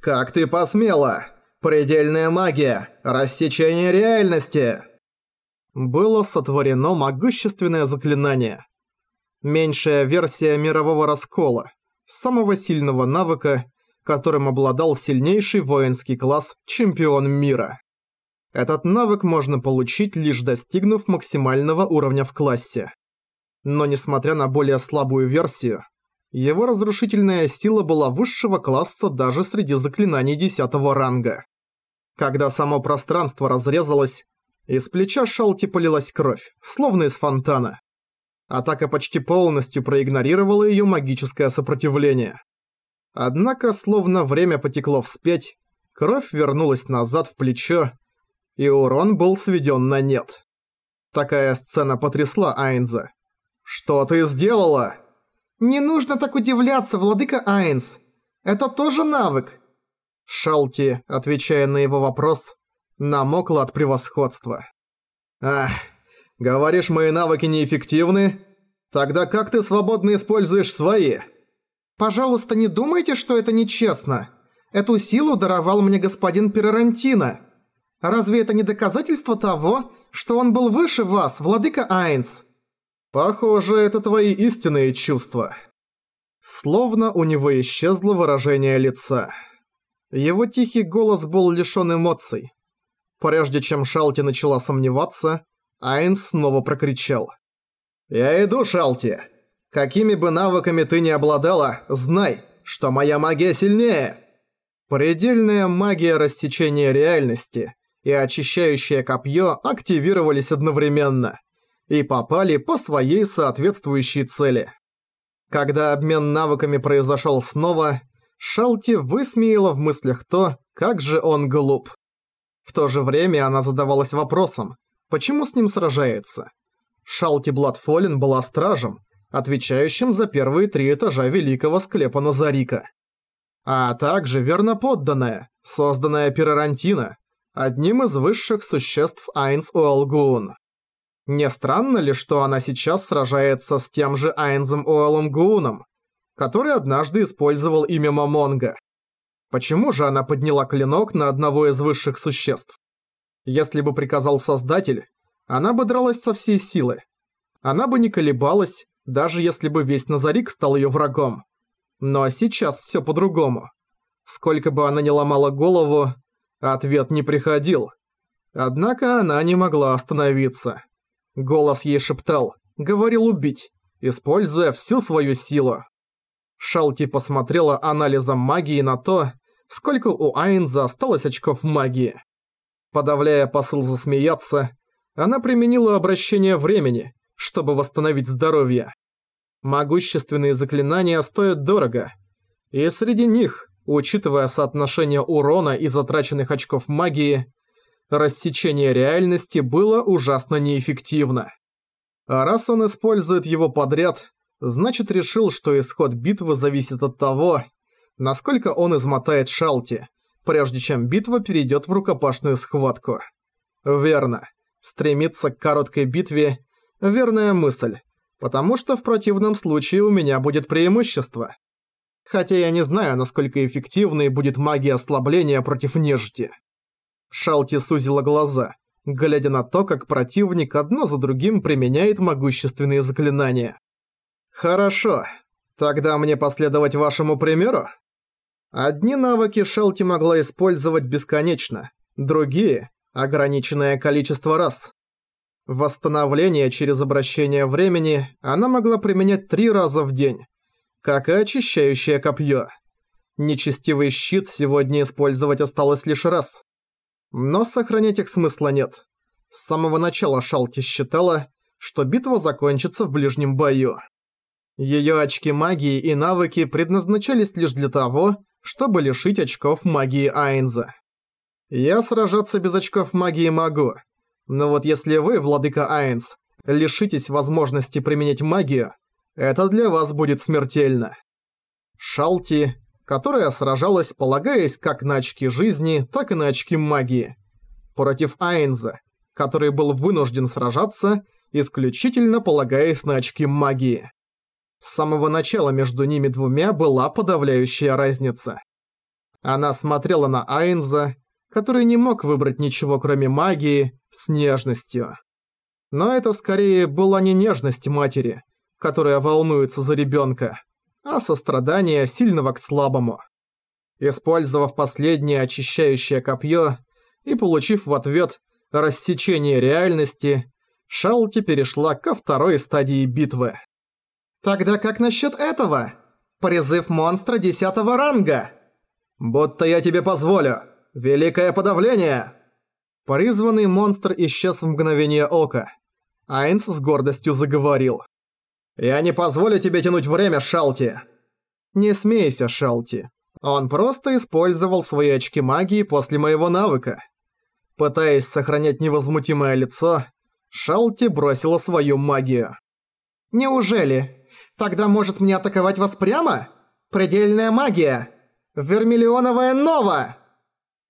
«Как ты посмела? Предельная магия! Рассечение реальности!» Было сотворено могущественное заклинание. Меньшая версия мирового раскола, самого сильного навыка, которым обладал сильнейший воинский класс чемпион мира. Этот навык можно получить, лишь достигнув максимального уровня в классе. Но несмотря на более слабую версию, его разрушительная сила была высшего класса даже среди заклинаний 10 ранга. Когда само пространство разрезалось, из плеча Шалти полилась кровь, словно из фонтана. Атака почти полностью проигнорировала ее магическое сопротивление. Однако, словно время потекло вспять, кровь вернулась назад в плечо, и урон был сведен на нет. Такая сцена потрясла Айнза. «Что ты сделала?» «Не нужно так удивляться, владыка Айнс. Это тоже навык». Шалти, отвечая на его вопрос, намокла от превосходства. «Ах, говоришь, мои навыки неэффективны? Тогда как ты свободно используешь свои?» «Пожалуйста, не думайте, что это нечестно. Эту силу даровал мне господин Перарантино. Разве это не доказательство того, что он был выше вас, владыка Айнс?» «Похоже, это твои истинные чувства». Словно у него исчезло выражение лица. Его тихий голос был лишён эмоций. Прежде чем Шалти начала сомневаться, Айнс снова прокричал. «Я иду, Шалти! Какими бы навыками ты ни обладала, знай, что моя магия сильнее!» Предельная магия рассечения реальности и очищающее копье активировались одновременно и попали по своей соответствующей цели. Когда обмен навыками произошел снова, Шалти высмеяла в мыслях то, как же он глуп. В то же время она задавалась вопросом, почему с ним сражается. Шалти Бладфолин была стражем, отвечающим за первые три этажа великого склепа Назарика. А также верноподданная, созданная Пирарантино, одним из высших существ Айнс Уолгуун. Не странно ли, что она сейчас сражается с тем же Айнзом Уолгууном, который однажды использовал имя Мамонга? Почему же она подняла клинок на одного из высших существ? Если бы приказал Создатель, она бы дралась со всей силы. Она бы не колебалась, даже если бы весь Назарик стал ее врагом. Но сейчас все по-другому. Сколько бы она ни ломала голову, Ответ не приходил. Однако она не могла остановиться. Голос ей шептал, говорил убить, используя всю свою силу. Шалти посмотрела анализом магии на то, сколько у Айнза осталось очков магии. Подавляя посыл засмеяться, она применила обращение времени, чтобы восстановить здоровье. Могущественные заклинания стоят дорого, и среди них Учитывая соотношение урона и затраченных очков магии, рассечение реальности было ужасно неэффективно. А раз он использует его подряд, значит решил, что исход битвы зависит от того, насколько он измотает Шалти, прежде чем битва перейдет в рукопашную схватку. Верно. Стремиться к короткой битве – верная мысль, потому что в противном случае у меня будет преимущество хотя я не знаю, насколько эффективной будет магия ослабления против нежити. Шалти сузила глаза, глядя на то, как противник одно за другим применяет могущественные заклинания. «Хорошо, тогда мне последовать вашему примеру?» Одни навыки Шалти могла использовать бесконечно, другие – ограниченное количество раз. Восстановление через обращение времени она могла применять три раза в день, как и очищающее копье. Нечестивый щит сегодня использовать осталось лишь раз. Но сохранять их смысла нет. С самого начала Шалти считала, что битва закончится в ближнем бою. Её очки магии и навыки предназначались лишь для того, чтобы лишить очков магии Айнза. Я сражаться без очков магии могу, но вот если вы, владыка Айнз, лишитесь возможности применять магию, это для вас будет смертельно. Шалти, которая сражалась, полагаясь как на очки жизни, так и на очки магии. Против Айнза, который был вынужден сражаться, исключительно полагаясь на очки магии. С самого начала между ними двумя была подавляющая разница. Она смотрела на Айнза, который не мог выбрать ничего кроме магии, с нежностью. Но это скорее была не нежность матери, которая волнуется за ребенка, а сострадание сильного к слабому. Использовав последнее очищающее копье и получив в ответ рассечение реальности, Шалти перешла ко второй стадии битвы. «Тогда как насчет этого? Призыв монстра десятого ранга!» «Будто я тебе позволю! Великое подавление!» Призванный монстр исчез в мгновение ока. Айнс с гордостью заговорил. «Я не позволю тебе тянуть время, Шалти!» «Не смейся, Шалти. Он просто использовал свои очки магии после моего навыка». Пытаясь сохранять невозмутимое лицо, Шалти бросила свою магию. «Неужели? Тогда может мне атаковать вас прямо? Предельная магия! Вермиллионовая нова!»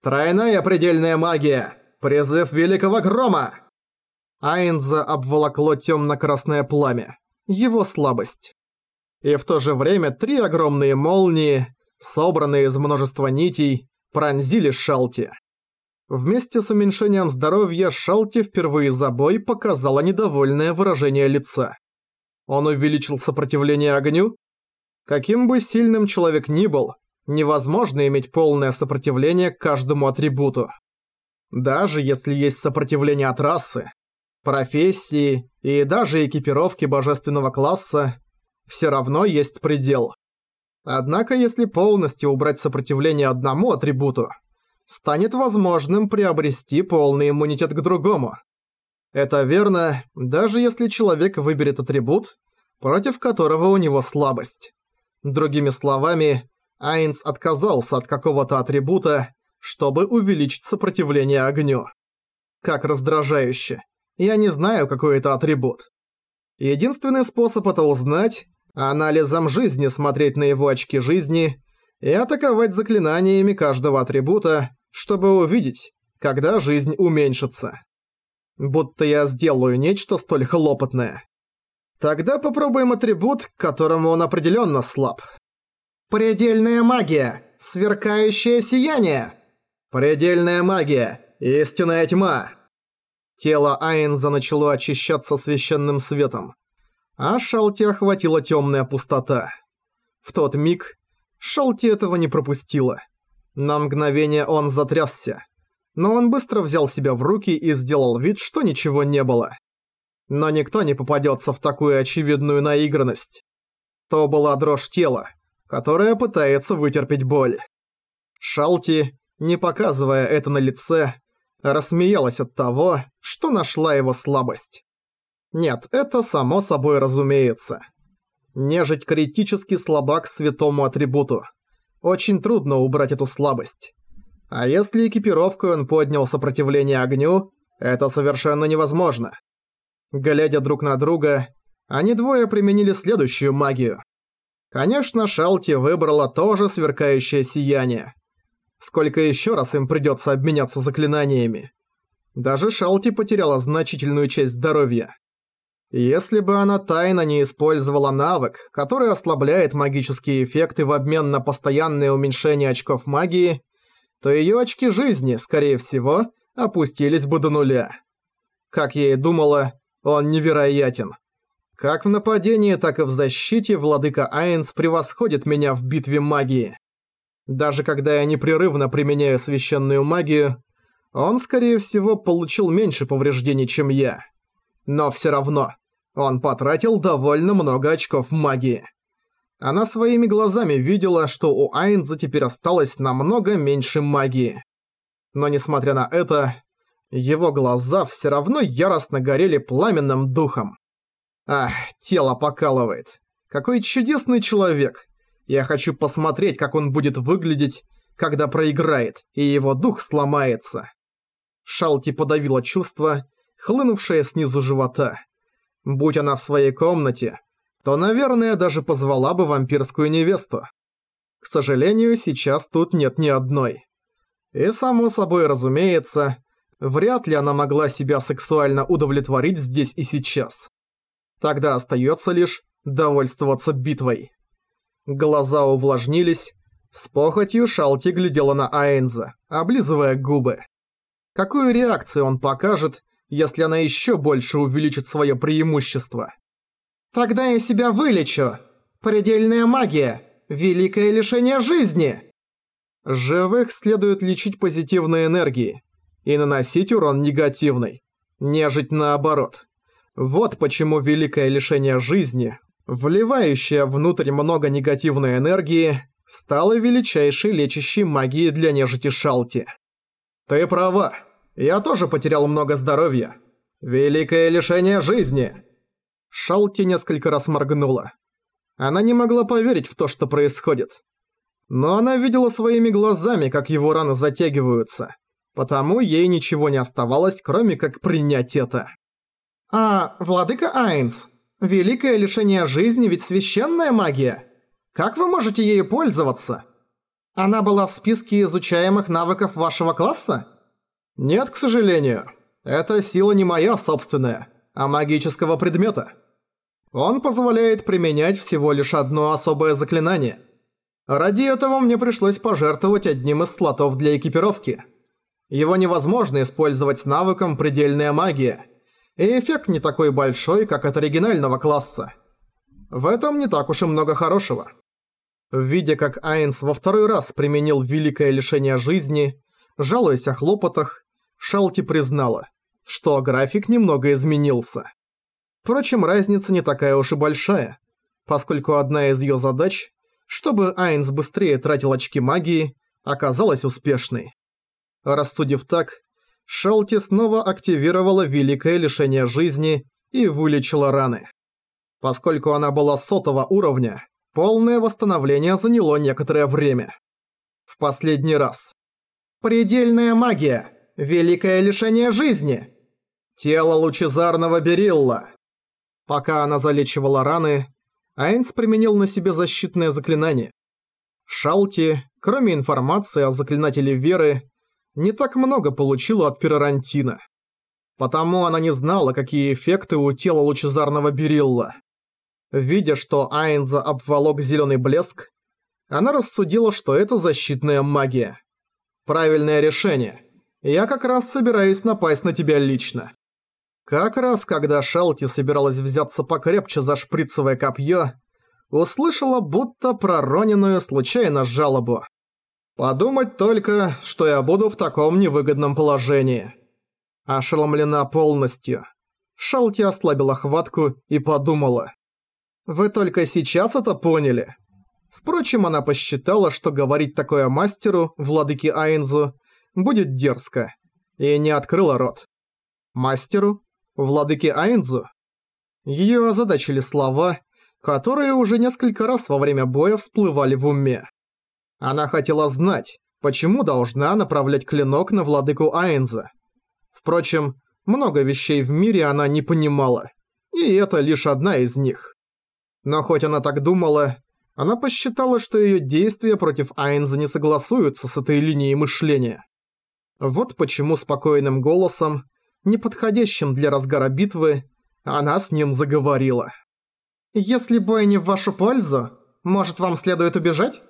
«Тройная предельная магия! Призыв Великого Грома!» Айнза обволокло темно-красное пламя. Его слабость. И в то же время три огромные молнии, собранные из множества нитей, пронзили Шалти. Вместе с уменьшением здоровья Шалти впервые за бой показала недовольное выражение лица. Он увеличил сопротивление огню? Каким бы сильным человек ни был, невозможно иметь полное сопротивление каждому атрибуту. Даже если есть сопротивление от расы, профессии и даже экипировки божественного класса, все равно есть предел. Однако если полностью убрать сопротивление одному атрибуту, станет возможным приобрести полный иммунитет к другому. Это верно, даже если человек выберет атрибут, против которого у него слабость. Другими словами, Айнс отказался от какого-то атрибута, чтобы увеличить сопротивление огню. Как раздражающе. Я не знаю, какой это атрибут. Единственный способ это узнать – анализом жизни смотреть на его очки жизни и атаковать заклинаниями каждого атрибута, чтобы увидеть, когда жизнь уменьшится. Будто я сделаю нечто столь хлопотное. Тогда попробуем атрибут, к которому он определенно слаб. Предельная магия! Сверкающее сияние! Предельная магия! Истинная тьма! Тело Айнза начало очищаться священным светом, а Шалти охватила темная пустота. В тот миг Шалти этого не пропустила. На мгновение он затрясся, но он быстро взял себя в руки и сделал вид, что ничего не было. Но никто не попадется в такую очевидную наигранность. То была дрожь тела, которая пытается вытерпеть боль. Шалти, не показывая это на лице, рассмеялась от того, что нашла его слабость. Нет, это само собой разумеется. Нежить критически слаба к святому атрибуту. Очень трудно убрать эту слабость. А если экипировкой он поднял сопротивление огню, это совершенно невозможно. Глядя друг на друга, они двое применили следующую магию. Конечно, Шалти выбрала тоже сверкающее сияние. Сколько еще раз им придется обменяться заклинаниями? Даже Шалти потеряла значительную часть здоровья. Если бы она тайно не использовала навык, который ослабляет магические эффекты в обмен на постоянное уменьшение очков магии, то ее очки жизни, скорее всего, опустились бы до нуля. Как я и думала, он невероятен. Как в нападении, так и в защите владыка Айнс превосходит меня в битве магии. Даже когда я непрерывно применяю священную магию, он, скорее всего, получил меньше повреждений, чем я. Но все равно, он потратил довольно много очков магии. Она своими глазами видела, что у Айнза теперь осталось намного меньше магии. Но несмотря на это, его глаза все равно яростно горели пламенным духом. Ах, тело покалывает. Какой чудесный человек. Я хочу посмотреть, как он будет выглядеть, когда проиграет, и его дух сломается. Шалти подавила чувство, хлынувшее снизу живота. Будь она в своей комнате, то, наверное, даже позвала бы вампирскую невесту. К сожалению, сейчас тут нет ни одной. И само собой разумеется, вряд ли она могла себя сексуально удовлетворить здесь и сейчас. Тогда остается лишь довольствоваться битвой. Глаза увлажнились, С похотью Шалти глядела на Айнза, облизывая губы. Какую реакцию он покажет, если она еще больше увеличит свое преимущество? «Тогда я себя вылечу! Предельная магия! Великое лишение жизни!» Живых следует лечить позитивной энергией и наносить урон негативный. Нежить наоборот. Вот почему великое лишение жизни, вливающее внутрь много негативной энергии, стало величайшей лечащей магией для нежити Шалти. Ты права. Я тоже потерял много здоровья. Великое лишение жизни. Шалти несколько раз моргнула. Она не могла поверить в то, что происходит. Но она видела своими глазами, как его раны затягиваются. Потому ей ничего не оставалось, кроме как принять это. «А, владыка Айнс, великое лишение жизни ведь священная магия. Как вы можете ею пользоваться? Она была в списке изучаемых навыков вашего класса?» «Нет, к сожалению. Эта сила не моя собственная, а магического предмета. Он позволяет применять всего лишь одно особое заклинание. Ради этого мне пришлось пожертвовать одним из слотов для экипировки. Его невозможно использовать с навыком «Предельная магия», и эффект не такой большой, как от оригинального класса. В этом не так уж и много хорошего. Видя, как Айнс во второй раз применил великое лишение жизни, жалуясь о хлопотах, Шалти признала, что график немного изменился. Впрочем, разница не такая уж и большая, поскольку одна из её задач чтобы Айнс быстрее тратил очки магии, оказалась успешной. Рассудив так, Шалти снова активировала великое лишение жизни и вылечила раны. Поскольку она была сотого уровня, полное восстановление заняло некоторое время. В последний раз. «Предельная магия! Великое лишение жизни!» Тело лучезарного берилла. Пока она залечивала раны, Айнс применил на себе защитное заклинание. Шалти, кроме информации о заклинателе Веры, не так много получила от Пирорантина. Потому она не знала, какие эффекты у тела лучезарного берилла. Видя, что Айнза обволок зеленый блеск, она рассудила, что это защитная магия. Правильное решение. Я как раз собираюсь напасть на тебя лично. Как раз когда Шалти собиралась взяться покрепче за шприцевое копье, услышала будто пророненную случайно жалобу. «Подумать только, что я буду в таком невыгодном положении». Ошеломлена полностью. Шалти ослабила хватку и подумала. «Вы только сейчас это поняли?» Впрочем, она посчитала, что говорить такое мастеру, владыке Айнзу, будет дерзко, и не открыла рот. Мастеру? владыки Айнзу. Её озадачили слова, которые уже несколько раз во время боя всплывали в уме. Она хотела знать, почему должна направлять клинок на владыку Айнза. Впрочем, много вещей в мире она не понимала, и это лишь одна из них. Но хоть она так думала, она посчитала, что её действия против Айнза не согласуются с этой линией мышления. Вот почему спокойным голосом неподходящим для разгара битвы, она с ним заговорила. «Если бой не в вашу пользу, может вам следует убежать?»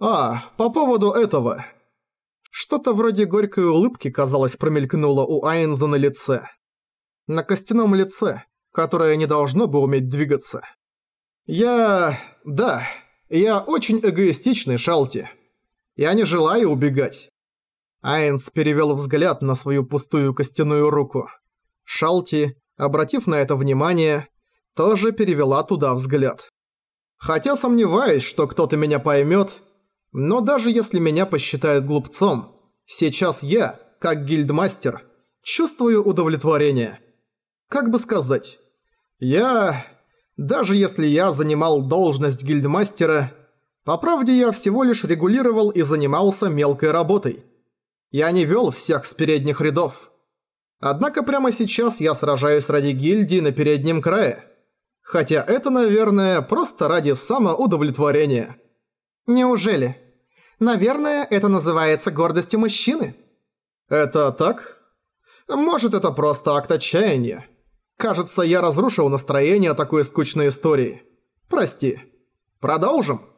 «А, по поводу этого...» Что-то вроде горькой улыбки, казалось, промелькнуло у Айнза на лице. На костяном лице, которое не должно бы уметь двигаться. «Я... да, я очень эгоистичный, Шалти. Я не желаю убегать. Айнс перевел взгляд на свою пустую костяную руку. Шалти, обратив на это внимание, тоже перевела туда взгляд. Хотя сомневаюсь, что кто-то меня поймет, но даже если меня посчитают глупцом, сейчас я, как гильдмастер, чувствую удовлетворение. Как бы сказать, я... Даже если я занимал должность гильдмастера, по правде я всего лишь регулировал и занимался мелкой работой. Я не вел всех с передних рядов. Однако прямо сейчас я сражаюсь ради гильдии на переднем крае. Хотя это, наверное, просто ради самоудовлетворения. Неужели? Наверное, это называется гордостью мужчины. Это так? Может, это просто акт отчаяния. Кажется, я разрушил настроение такой скучной истории. Прости. Продолжим.